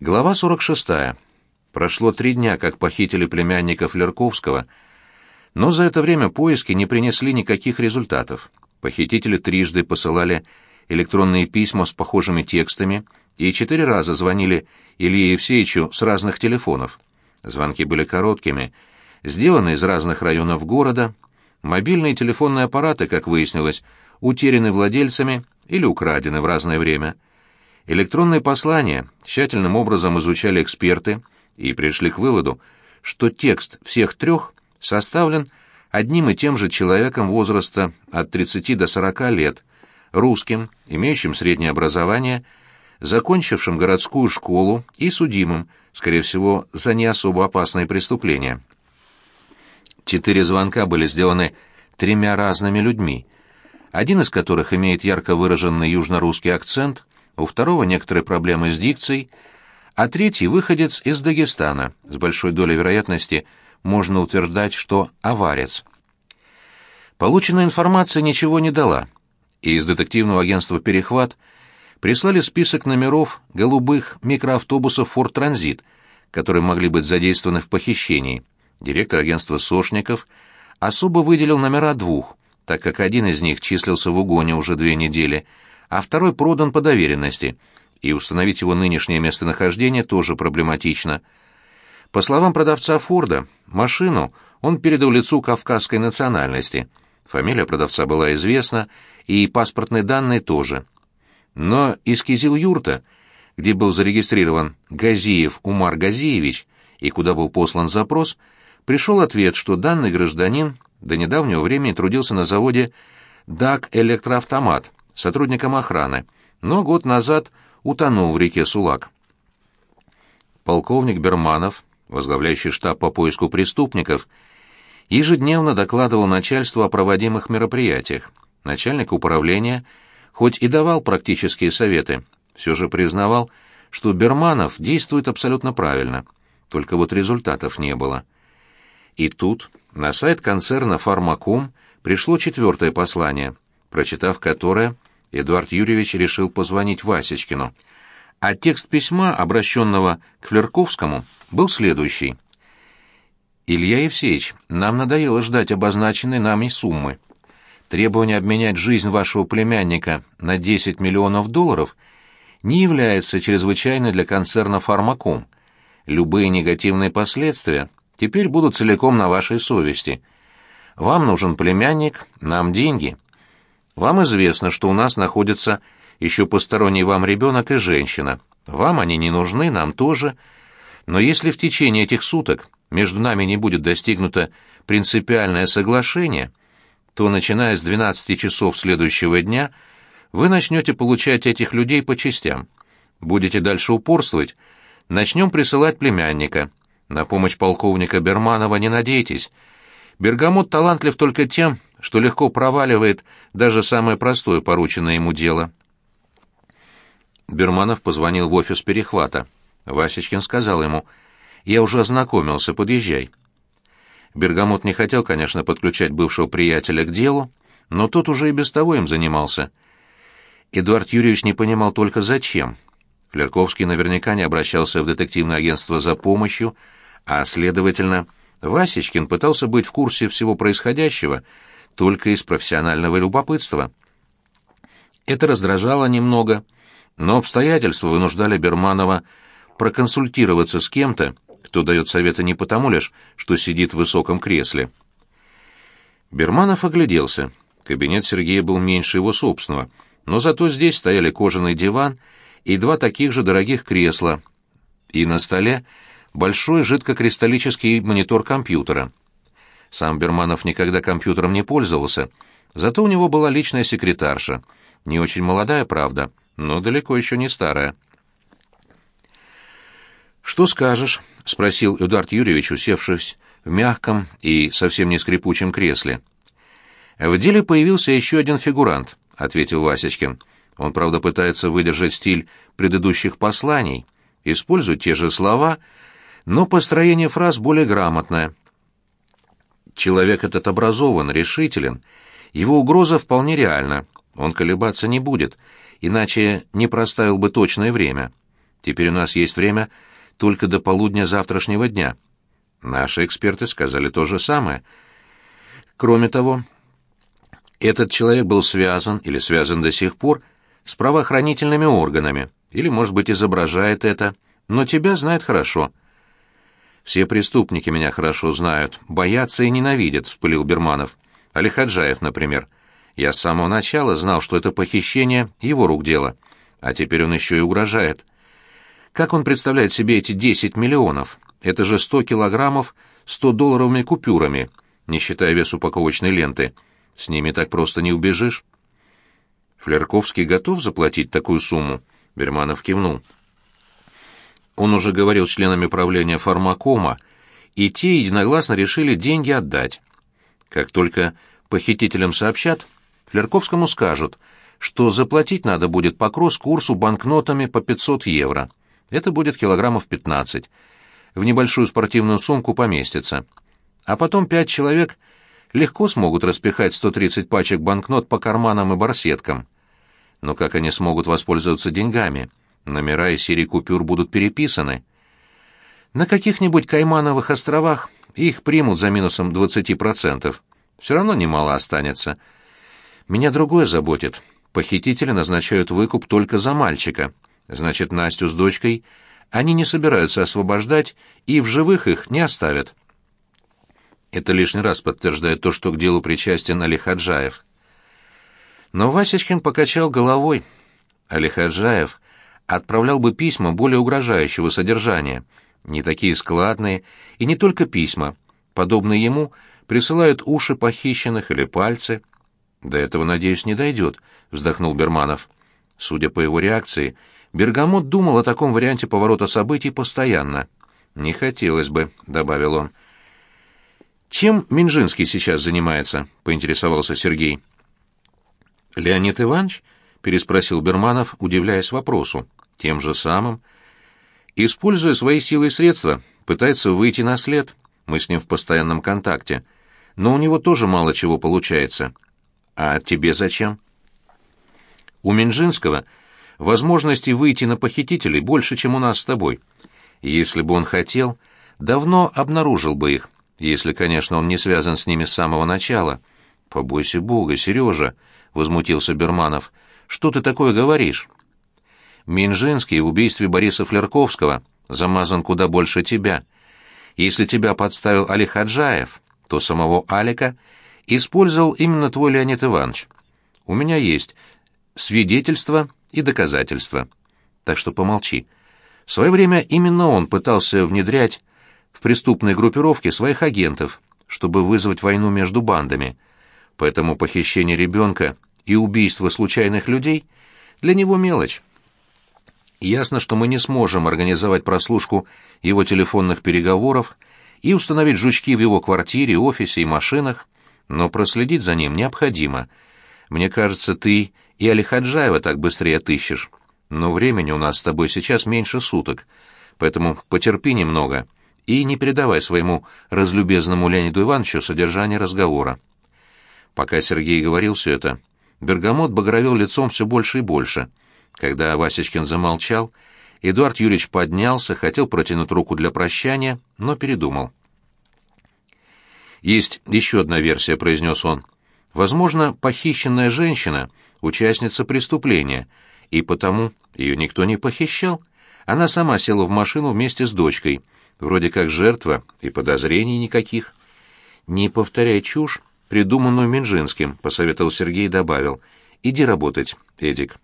Глава 46. Прошло три дня, как похитили племянника Флерковского, но за это время поиски не принесли никаких результатов. Похитители трижды посылали электронные письма с похожими текстами и четыре раза звонили Илье Евсеевичу с разных телефонов. Звонки были короткими, сделаны из разных районов города. Мобильные телефонные аппараты, как выяснилось, утеряны владельцами или украдены в разное время – Электронные послания тщательным образом изучали эксперты и пришли к выводу, что текст всех трех составлен одним и тем же человеком возраста от 30 до 40 лет, русским, имеющим среднее образование, закончившим городскую школу и судимым, скорее всего, за не особо опасные преступления. Четыре звонка были сделаны тремя разными людьми, один из которых имеет ярко выраженный южно-русский акцент, у второго некоторые проблемы с дикцией, а третий — выходец из Дагестана, с большой долей вероятности можно утверждать, что аварец. Полученная информация ничего не дала, и из детективного агентства «Перехват» прислали список номеров голубых микроавтобусов «Форд Транзит», которые могли быть задействованы в похищении. Директор агентства Сошников особо выделил номера двух, так как один из них числился в угоне уже две недели — а второй продан по доверенности, и установить его нынешнее местонахождение тоже проблематично. По словам продавца Форда, машину он передал лицу кавказской национальности. Фамилия продавца была известна, и паспортные данные тоже. Но из Кизил-Юрта, где был зарегистрирован Газиев Умар Газиевич и куда был послан запрос, пришел ответ, что данный гражданин до недавнего времени трудился на заводе «ДАК Электроавтомат», сотрудником охраны, но год назад утонул в реке Сулак. Полковник Берманов, возглавляющий штаб по поиску преступников, ежедневно докладывал начальству о проводимых мероприятиях. Начальник управления, хоть и давал практические советы, все же признавал, что Берманов действует абсолютно правильно, только вот результатов не было. И тут на сайт концерна «Фармаком» пришло четвертое послание, прочитав которое, Эдуард Юрьевич решил позвонить Васечкину. А текст письма, обращенного к Флерковскому, был следующий. «Илья Евсеевич, нам надоело ждать обозначенной нами суммы. Требование обменять жизнь вашего племянника на 10 миллионов долларов не является чрезвычайной для концерна «Фармаком». Любые негативные последствия теперь будут целиком на вашей совести. Вам нужен племянник, нам деньги». Вам известно, что у нас находится еще посторонний вам ребенок и женщина. Вам они не нужны, нам тоже. Но если в течение этих суток между нами не будет достигнуто принципиальное соглашение, то, начиная с 12 часов следующего дня, вы начнете получать этих людей по частям. Будете дальше упорствовать, начнем присылать племянника. На помощь полковника Берманова не надейтесь. Бергамот талантлив только тем, что легко проваливает даже самое простое порученное ему дело. Берманов позвонил в офис перехвата. Васечкин сказал ему, «Я уже ознакомился, подъезжай». Бергамот не хотел, конечно, подключать бывшего приятеля к делу, но тот уже и без того им занимался. Эдуард Юрьевич не понимал только зачем. Флерковский наверняка не обращался в детективное агентство за помощью, а, следовательно, Васечкин пытался быть в курсе всего происходящего только из профессионального любопытства. Это раздражало немного, но обстоятельства вынуждали Берманова проконсультироваться с кем-то, кто дает советы не потому лишь, что сидит в высоком кресле. Берманов огляделся. Кабинет Сергея был меньше его собственного, но зато здесь стояли кожаный диван и два таких же дорогих кресла, и на столе большой жидкокристаллический монитор компьютера. Сам Берманов никогда компьютером не пользовался, зато у него была личная секретарша. Не очень молодая, правда, но далеко еще не старая. «Что скажешь?» — спросил Эдуард Юрьевич, усевшись в мягком и совсем не скрипучем кресле. «В деле появился еще один фигурант», — ответил Васечкин. «Он, правда, пытается выдержать стиль предыдущих посланий, использует те же слова, но построение фраз более грамотное, Человек этот образован, решителен. Его угроза вполне реальна. Он колебаться не будет, иначе не проставил бы точное время. Теперь у нас есть время только до полудня завтрашнего дня. Наши эксперты сказали то же самое. Кроме того, этот человек был связан или связан до сих пор с правоохранительными органами, или, может быть, изображает это, но тебя знает хорошо. Все преступники меня хорошо знают, боятся и ненавидят, вспылил Берманов. Али Хаджаев, например. Я с самого начала знал, что это похищение его рук дело, а теперь он еще и угрожает. Как он представляет себе эти 10 миллионов? Это же 100 килограммов 100-долларовыми купюрами, не считая вес упаковочной ленты. С ними так просто не убежишь. Флерковский готов заплатить такую сумму? Берманов кивнул. Он уже говорил с членами правления фармакома, и те единогласно решили деньги отдать. Как только похитителям сообщат, Флерковскому скажут, что заплатить надо будет по кросс-курсу банкнотами по 500 евро. Это будет килограммов 15. В небольшую спортивную сумку поместится. А потом пять человек легко смогут распихать 130 пачек банкнот по карманам и барсеткам. Но как они смогут воспользоваться деньгами? Номера и серии купюр будут переписаны. На каких-нибудь Каймановых островах их примут за минусом 20%. Все равно немало останется. Меня другое заботит. Похитители назначают выкуп только за мальчика. Значит, Настю с дочкой они не собираются освобождать и в живых их не оставят. Это лишний раз подтверждает то, что к делу причастен Али Хаджаев. Но Васечкин покачал головой. Али Хаджаев отправлял бы письма более угрожающего содержания, не такие складные, и не только письма. Подобные ему присылают уши похищенных или пальцы. До этого, надеюсь, не дойдет, вздохнул Берманов. Судя по его реакции, Бергамот думал о таком варианте поворота событий постоянно. «Не хотелось бы», — добавил он. «Чем Минжинский сейчас занимается?» — поинтересовался Сергей. «Леонид Иванович?» — переспросил Берманов, удивляясь вопросу. «Тем же самым». «Используя свои силы и средства, пытается выйти на след. Мы с ним в постоянном контакте. Но у него тоже мало чего получается. А тебе зачем?» «У Минжинского возможностей выйти на похитителей больше, чем у нас с тобой. Если бы он хотел, давно обнаружил бы их, если, конечно, он не связан с ними с самого начала. Побойся Бога, Сережа, — возмутился Берманов. Что ты такое говоришь? Минжинский в убийстве Бориса Флерковского замазан куда больше тебя. Если тебя подставил Али Хаджаев, то самого Алика использовал именно твой Леонид Иванович. У меня есть свидетельства и доказательства. Так что помолчи. В свое время именно он пытался внедрять в преступные группировки своих агентов, чтобы вызвать войну между бандами. Поэтому похищение ребенка и убийство случайных людей для него мелочь. Ясно, что мы не сможем организовать прослушку его телефонных переговоров и установить жучки в его квартире, офисе и машинах, но проследить за ним необходимо. Мне кажется, ты и Алихаджаева так быстрее отыщешь. Но времени у нас с тобой сейчас меньше суток, поэтому потерпи немного и не передавай своему разлюбезному Леониду Ивановичу содержание разговора. Пока Сергей говорил все это, Бергамот багровел лицом все больше и больше. Когда Васечкин замолчал, Эдуард Юрьевич поднялся, хотел протянуть руку для прощания, но передумал. «Есть еще одна версия», — произнес он. «Возможно, похищенная женщина — участница преступления, и потому ее никто не похищал. Она сама села в машину вместе с дочкой, вроде как жертва, и подозрений никаких. «Не повторяй чушь, придуманную Минжинским», — посоветовал Сергей и добавил. «Иди работать, Эдик».